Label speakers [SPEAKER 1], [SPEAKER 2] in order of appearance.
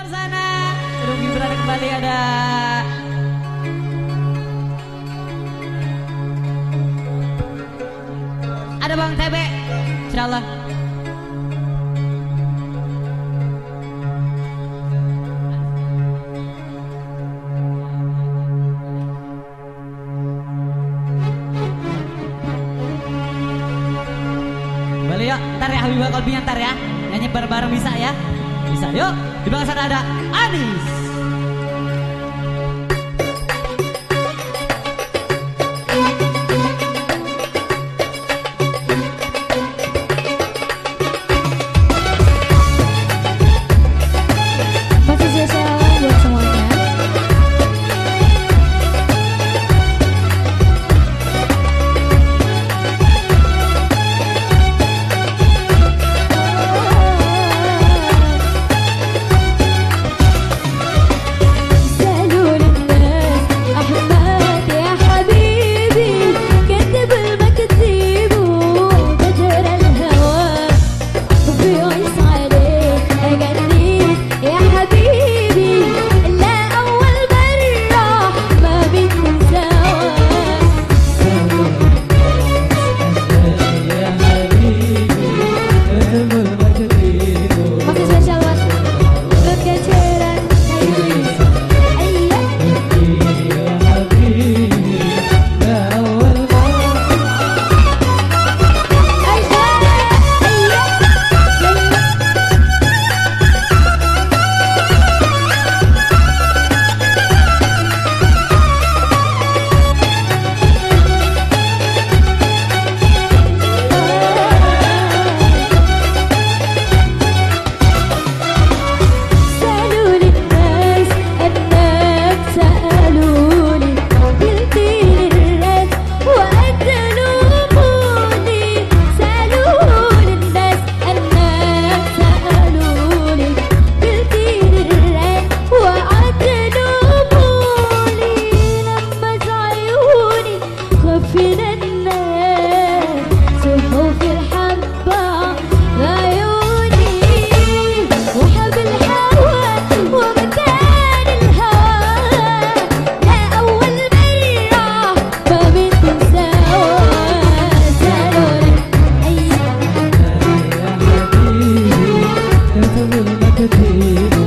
[SPEAKER 1] Farsana. Rugi berada kembali ada. Ada Bang Tebe. Insyaallah. Balik yuk, ntar ya Habibah Kolbinya ntar ya Nyanyi bareng-bareng bisa ya bisa. Yuk, di belakang sana ada Anis.
[SPEAKER 2] देखती